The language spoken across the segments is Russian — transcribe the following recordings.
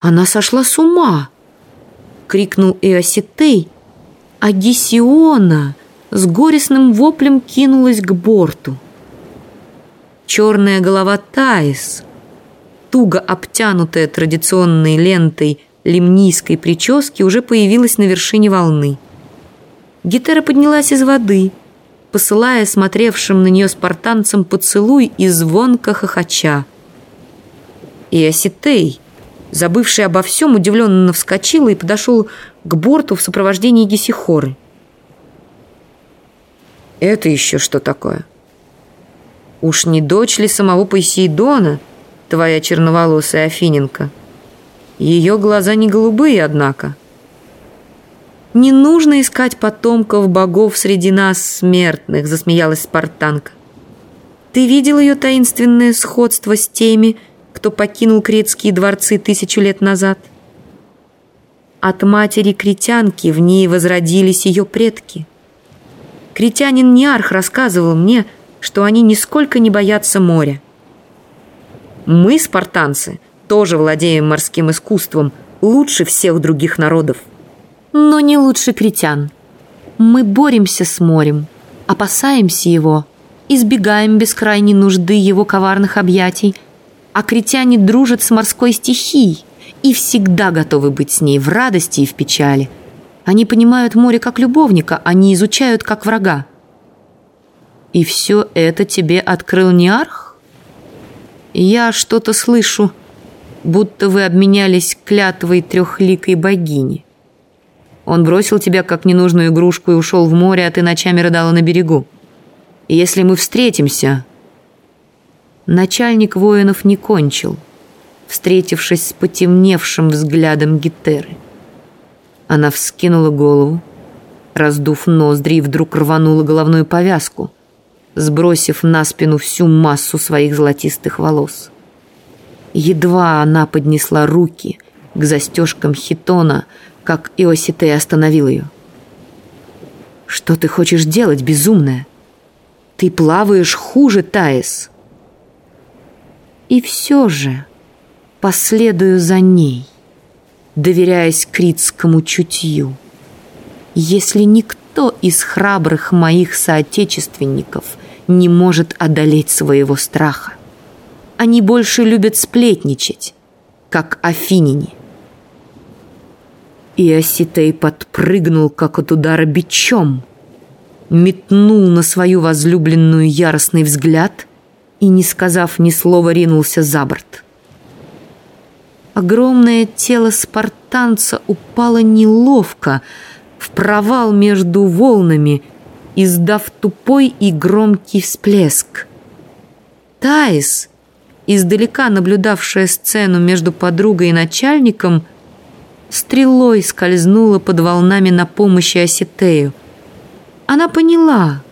Она сошла с ума!» — крикнул Иоситей, а Гесиона с горестным воплем кинулась к борту. Черная голова Таис, туго обтянутая традиционной лентой лимнийской прически, уже появилась на вершине волны. Гетера поднялась из воды, посылая смотревшим на нее спартанцам поцелуй и звонко хохоча. И Осетей, забывший обо всем, удивленно вскочил и подошел к борту в сопровождении Гесихоры. «Это еще что такое? Уж не дочь ли самого Посейдона, твоя черноволосая Афиненко? Ее глаза не голубые, однако». «Не нужно искать потомков богов среди нас, смертных», — засмеялась спартанка. «Ты видел ее таинственное сходство с теми, кто покинул критские дворцы тысячу лет назад?» От матери критянки в ней возродились ее предки. Критянин Ниарх рассказывал мне, что они нисколько не боятся моря. Мы, спартанцы, тоже владеем морским искусством лучше всех других народов но не лучше критян. Мы боремся с морем, опасаемся его, избегаем без крайней нужды его коварных объятий, а критяне дружат с морской стихией и всегда готовы быть с ней в радости и в печали. Они понимают море как любовника, они изучают как врага. И все это тебе открыл Ниарх? Я что-то слышу, будто вы обменялись клятвой трехликой богини. Он бросил тебя как ненужную игрушку и ушел в море, а ты ночами рыдала на берегу. Если мы встретимся...» Начальник воинов не кончил, встретившись с потемневшим взглядом Гетеры. Она вскинула голову, раздув ноздри, и вдруг рванула головную повязку, сбросив на спину всю массу своих золотистых волос. Едва она поднесла руки к застежкам хитона, как Иоситей остановил ее. «Что ты хочешь делать, безумная? Ты плаваешь хуже, Таис!» И все же последую за ней, доверяясь критскому чутью. Если никто из храбрых моих соотечественников не может одолеть своего страха, они больше любят сплетничать, как афиняне. И Оситей подпрыгнул, как от удара бичом, метнул на свою возлюбленную яростный взгляд и, не сказав ни слова, ринулся за борт. Огромное тело спартанца упало неловко в провал между волнами, издав тупой и громкий всплеск. Таис, издалека наблюдавшая сцену между подругой и начальником, — стрелой скользнула под волнами на помощь Осетею. Она поняла,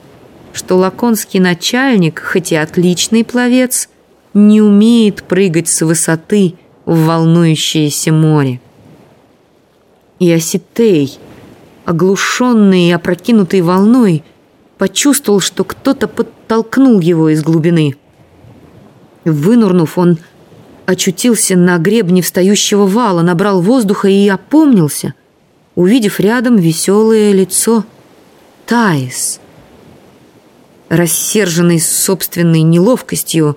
что лаконский начальник, хоть и отличный пловец, не умеет прыгать с высоты в волнующееся море. И Осетей, оглушенный и опрокинутый волной, почувствовал, что кто-то подтолкнул его из глубины. Вынурнув, он очутился на гребне встающего вала, набрал воздуха и опомнился, увидев рядом веселое лицо Таис. Рассерженный собственной неловкостью,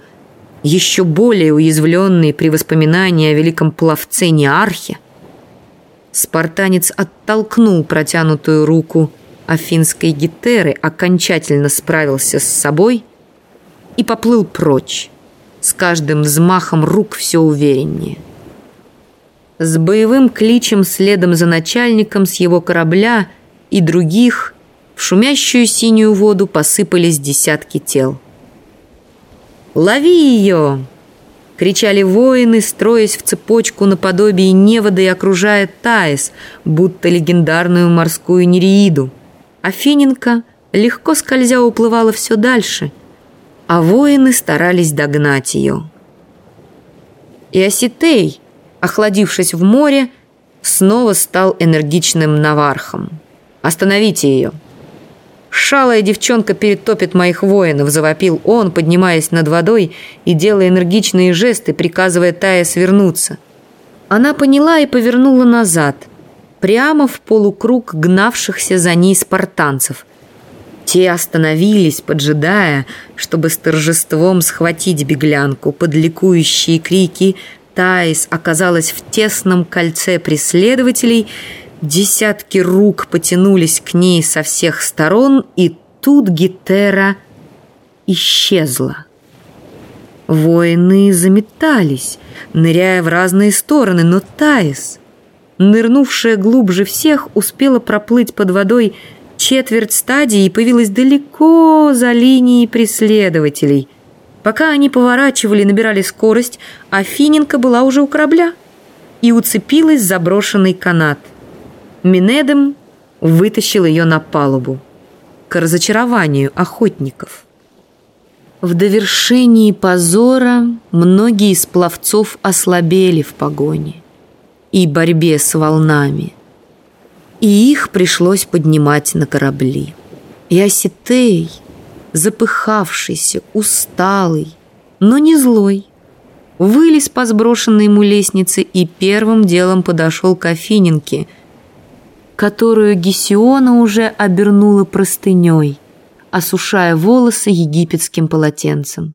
еще более уязвленный при воспоминании о великом пловце Неархе, спартанец оттолкнул протянутую руку афинской гетеры, окончательно справился с собой и поплыл прочь с каждым взмахом рук все увереннее. С боевым кличем следом за начальником с его корабля и других в шумящую синюю воду посыпались десятки тел. «Лови ее!» — кричали воины, строясь в цепочку наподобие невода и окружая Таис, будто легендарную морскую нереиду. Афиненко, легко скользя, уплывала все дальше — а воины старались догнать ее. И Осетей, охладившись в море, снова стал энергичным навархом. «Остановите ее!» «Шалая девчонка перетопит моих воинов», — завопил он, поднимаясь над водой и делая энергичные жесты, приказывая Тае свернуться. Она поняла и повернула назад, прямо в полукруг гнавшихся за ней спартанцев. Те остановились, поджидая, чтобы с торжеством схватить беглянку под ликующие крики Таис оказалась в тесном кольце преследователей, десятки рук потянулись к ней со всех сторон, и тут Гетера исчезла. Воины заметались, ныряя в разные стороны, но Таис, нырнувшая глубже всех, успела проплыть под водой четверть стадии и появилась далеко за линией преследователей – Пока они поворачивали и набирали скорость, Афиненко была уже у корабля и уцепилась за брошенный канат. Минедем вытащил ее на палубу к разочарованию охотников. В довершении позора многие из пловцов ослабели в погоне и борьбе с волнами, и их пришлось поднимать на корабли. И Осетей – запыхавшийся, усталый, но не злой. Вылез по сброшенной ему лестнице и первым делом подошел к Афиненке, которую Гесиона уже обернула простыней, осушая волосы египетским полотенцем.